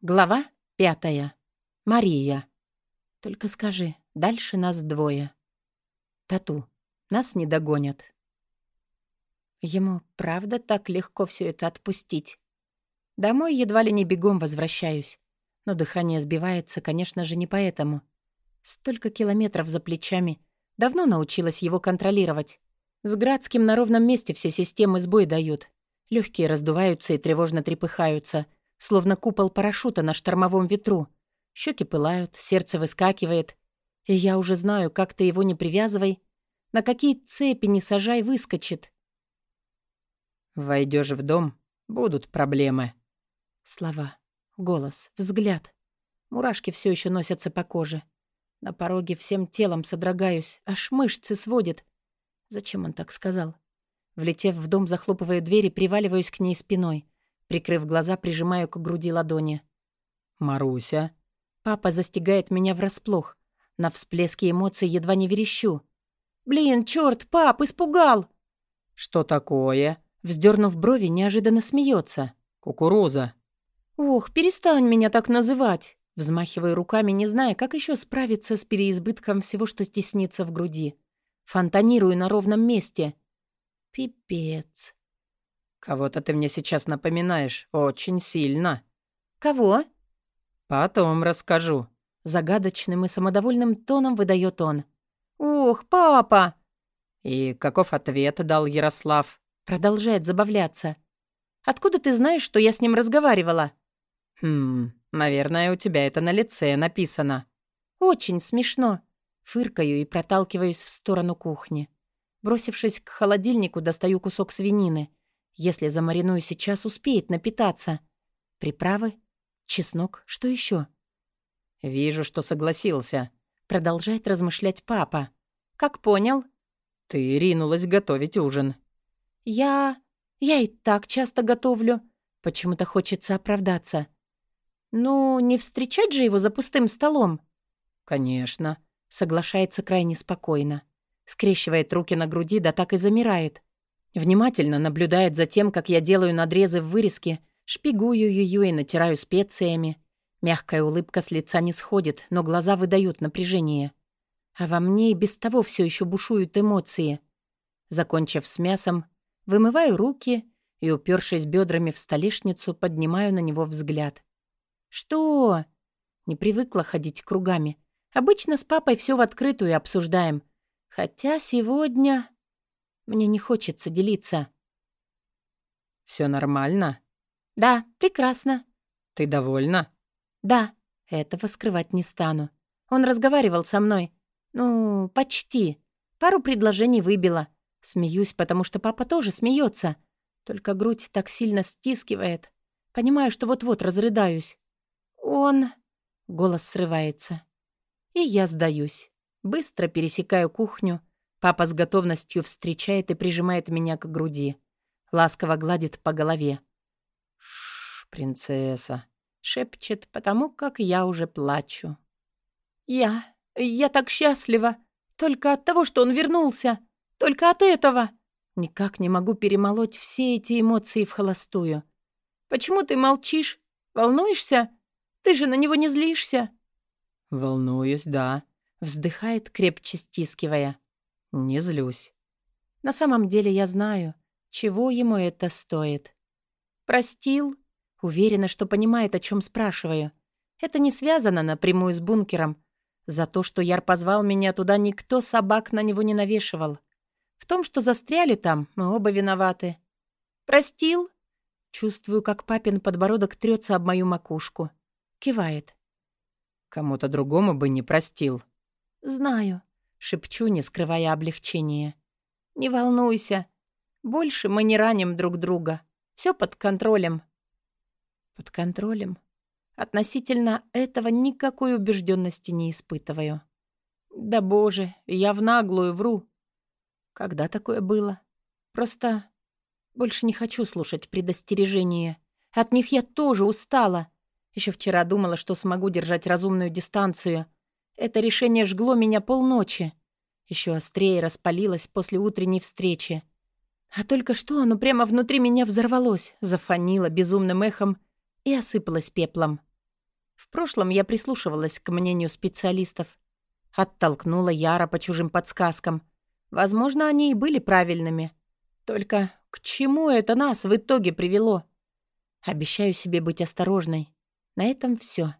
Глава пятая. Мария. Только скажи, дальше нас двое. Тату. Нас не догонят. Ему правда так легко все это отпустить? Домой едва ли не бегом возвращаюсь. Но дыхание сбивается, конечно же, не поэтому. Столько километров за плечами. Давно научилась его контролировать. С Градским на ровном месте все системы сбой дают. Легкие раздуваются и тревожно трепыхаются — словно купол парашюта на штормовом ветру. Щеки пылают, сердце выскакивает. И я уже знаю, как ты его не привязывай, на какие цепи не сажай, выскочит. Войдешь в дом, будут проблемы. Слова, голос, взгляд. Мурашки все еще носятся по коже. На пороге всем телом содрогаюсь, аж мышцы сводит. Зачем он так сказал? Влетев в дом, захлопываю дверь и приваливаюсь к ней спиной. Прикрыв глаза, прижимаю к груди ладони. «Маруся?» Папа застигает меня врасплох. На всплеске эмоций едва не верещу. «Блин, чёрт, пап, испугал!» «Что такое?» Вздернув брови, неожиданно смеется. «Кукуруза». «Ох, перестань меня так называть!» Взмахиваю руками, не зная, как еще справиться с переизбытком всего, что стеснится в груди. Фонтанирую на ровном месте. Пипец. «Кого-то ты мне сейчас напоминаешь очень сильно». «Кого?» «Потом расскажу». Загадочным и самодовольным тоном выдает он. «Ох, папа!» «И каков ответ дал Ярослав?» Продолжает забавляться. «Откуда ты знаешь, что я с ним разговаривала?» «Хм, наверное, у тебя это на лице написано». «Очень смешно». Фыркаю и проталкиваюсь в сторону кухни. Бросившись к холодильнику, достаю кусок свинины. Если замариную сейчас, успеет напитаться. Приправы, чеснок, что еще? «Вижу, что согласился», — продолжает размышлять папа. «Как понял?» «Ты ринулась готовить ужин». «Я... я и так часто готовлю. Почему-то хочется оправдаться. Ну, не встречать же его за пустым столом?» «Конечно», — соглашается крайне спокойно. Скрещивает руки на груди, да так и замирает. Внимательно наблюдает за тем, как я делаю надрезы в вырезке, шпигую ее и натираю специями. Мягкая улыбка с лица не сходит, но глаза выдают напряжение. А во мне и без того все еще бушуют эмоции. Закончив с мясом, вымываю руки и, упершись бедрами в столешницу, поднимаю на него взгляд. «Что?» Не привыкла ходить кругами. Обычно с папой все в открытую обсуждаем. Хотя сегодня... Мне не хочется делиться. Все нормально? Да, прекрасно. Ты довольна? Да, этого скрывать не стану. Он разговаривал со мной. Ну, почти. Пару предложений выбила. Смеюсь, потому что папа тоже смеется. Только грудь так сильно стискивает. Понимаю, что вот-вот разрыдаюсь. Он... Голос срывается. И я сдаюсь. Быстро пересекаю кухню, Папа с готовностью встречает и прижимает меня к груди. Ласково гладит по голове. «Шш, принцесса», — шепчет, потому как я уже плачу. «Я... я так счастлива! Только от того, что он вернулся! Только от этого!» Никак не могу перемолоть все эти эмоции в холостую. «Почему ты молчишь? Волнуешься? Ты же на него не злишься?» «Волнуюсь, да», — вздыхает, крепче стискивая. Не злюсь. На самом деле я знаю, чего ему это стоит. Простил? Уверена, что понимает, о чем спрашиваю. Это не связано напрямую с бункером. За то, что Яр позвал меня туда, никто собак на него не навешивал. В том, что застряли там, мы оба виноваты. Простил? Чувствую, как папин подбородок трется об мою макушку. Кивает. Кому-то другому бы не простил. Знаю. Шепчу, не скрывая облегчения. «Не волнуйся. Больше мы не раним друг друга. Все под контролем». «Под контролем?» Относительно этого никакой убежденности не испытываю. Да боже, я в наглую вру. Когда такое было? Просто больше не хочу слушать предостережения. От них я тоже устала. Еще вчера думала, что смогу держать разумную дистанцию — это решение жгло меня полночи. Еще острее распалилось после утренней встречи. А только что оно прямо внутри меня взорвалось, зафонило безумным эхом и осыпалось пеплом. В прошлом я прислушивалась к мнению специалистов. Оттолкнула Яра по чужим подсказкам. Возможно, они и были правильными. Только к чему это нас в итоге привело? Обещаю себе быть осторожной. На этом все.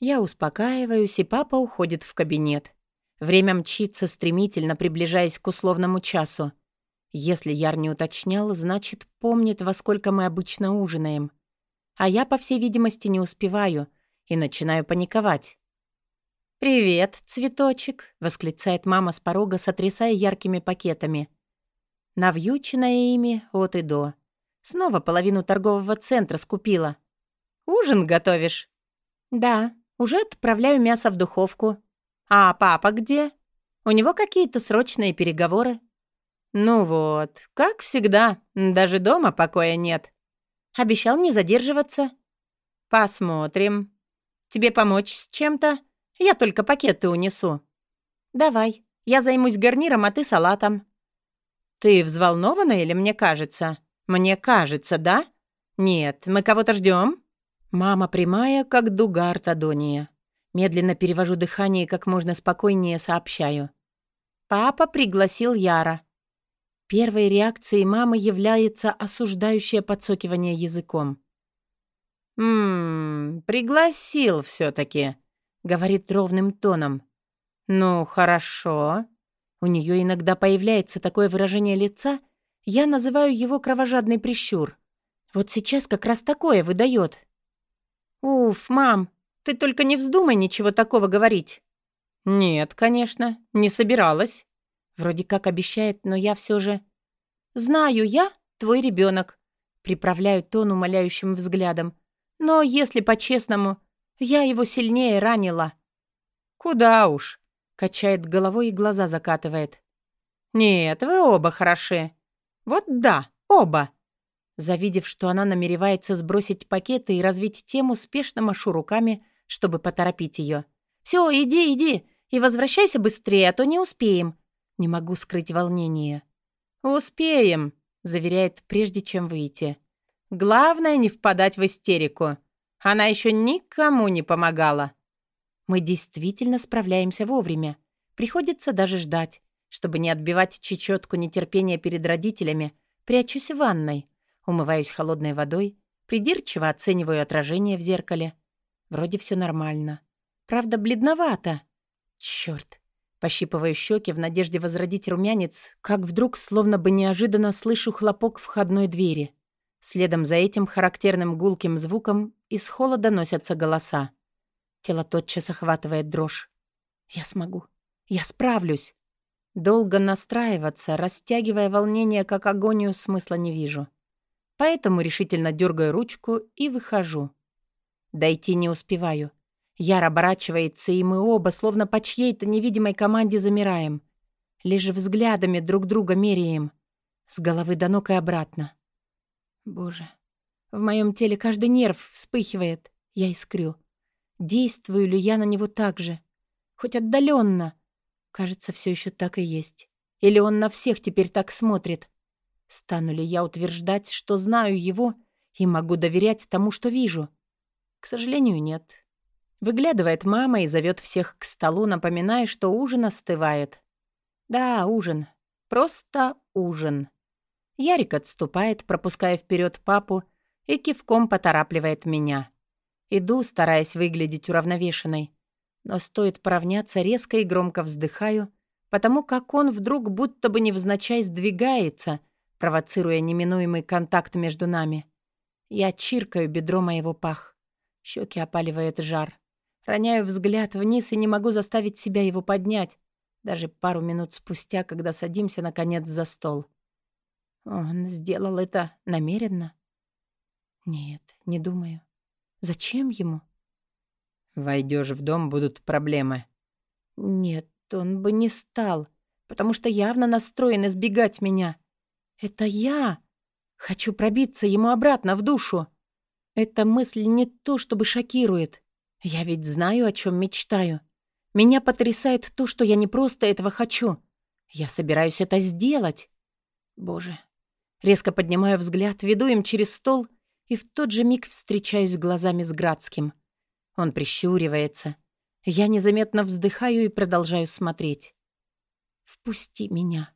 Я успокаиваюсь, и папа уходит в кабинет. Время мчится стремительно, приближаясь к условному часу. Если Яр не уточнял, значит, помнит, во сколько мы обычно ужинаем. А я, по всей видимости, не успеваю и начинаю паниковать. «Привет, цветочек!» — восклицает мама с порога, сотрясая яркими пакетами. Навьюченная ими от и до. Снова половину торгового центра скупила. «Ужин готовишь?» «Да, уже отправляю мясо в духовку. А папа где? У него какие-то срочные переговоры». «Ну вот, как всегда, даже дома покоя нет. Обещал не задерживаться». «Посмотрим. Тебе помочь с чем-то? Я только пакеты унесу». «Давай, я займусь гарниром, а ты салатом». «Ты взволнована или мне кажется?» «Мне кажется, да? Нет, мы кого-то ждем?» Мама прямая, как дуга ортодония. Медленно перевожу дыхание и как можно спокойнее сообщаю. Папа пригласил Яра. Первой реакцией мамы является осуждающее подсокивание языком. «Ммм, пригласил все-таки», — говорит ровным тоном. «Ну, хорошо». У нее иногда появляется такое выражение лица, я называю его кровожадный прищур. Вот сейчас как раз такое выдает. «Уф, мам, ты только не вздумай ничего такого говорить». «Нет, конечно, не собиралась». Вроде как обещает, но я все же... «Знаю я, твой ребенок», — приправляю тон умоляющим взглядом. «Но если по-честному, я его сильнее ранила». «Куда уж?» — качает головой и глаза закатывает. «Нет, вы оба хороши. Вот да, оба». Завидев, что она намеревается сбросить пакеты и развить тему, спешно машу руками, чтобы поторопить ее. «Все, иди, иди, и возвращайся быстрее, а то не успеем». Не могу скрыть волнение. «Успеем», — заверяет, прежде чем выйти. «Главное не впадать в истерику. Она еще никому не помогала». Мы действительно справляемся вовремя. Приходится даже ждать. Чтобы не отбивать чечетку нетерпения перед родителями, прячусь в ванной. Умываюсь холодной водой, придирчиво оцениваю отражение в зеркале. Вроде все нормально. Правда, бледновато. Черт. Пощипываю щеки в надежде возродить румянец, как вдруг, словно бы неожиданно, слышу хлопок входной двери. Следом за этим характерным гулким звуком из холла доносятся голоса. Тело тотчас охватывает дрожь. «Я смогу. Я справлюсь». Долго настраиваться, растягивая волнение, как агонию, смысла не вижу. Поэтому решительно дергаю ручку и выхожу. Дойти не успеваю. Яр оборачивается, и мы оба, словно по чьей-то невидимой команде, замираем. Лишь взглядами друг друга меряем. С головы до ног и обратно. Боже, в моем теле каждый нерв вспыхивает. Я искрю. Действую ли я на него так же? Хоть отдаленно. Кажется, все еще так и есть. Или он на всех теперь так смотрит? Стану ли я утверждать, что знаю его и могу доверять тому, что вижу? К сожалению, нет. Выглядывает мама и зовет всех к столу, напоминая, что ужин остывает. Да, ужин. Просто ужин. Ярик отступает, пропуская вперед папу, и кивком поторапливает меня. Иду, стараясь выглядеть уравновешенной. Но стоит поравняться, резко и громко вздыхаю, потому как он вдруг будто бы невзначай сдвигается, провоцируя неминуемый контакт между нами. Я чиркаю бедро моего пах. Щеки опаливает жар. Роняю взгляд вниз и не могу заставить себя его поднять, даже пару минут спустя, когда садимся, наконец, за стол. Он сделал это намеренно? Нет, не думаю. Зачем ему? Войдешь в дом, будут проблемы. Нет, он бы не стал, потому что явно настроен избегать меня. Это я. Хочу пробиться ему обратно в душу. Эта мысль не то чтобы шокирует. Я ведь знаю, о чем мечтаю. Меня потрясает то, что я не просто этого хочу. Я собираюсь это сделать. Боже. Резко поднимаю взгляд, веду им через стол и в тот же миг встречаюсь глазами с Градским. Он прищуривается. Я незаметно вздыхаю и продолжаю смотреть. «Впусти меня».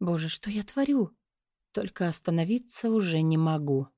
Боже, что я творю? Только остановиться уже не могу.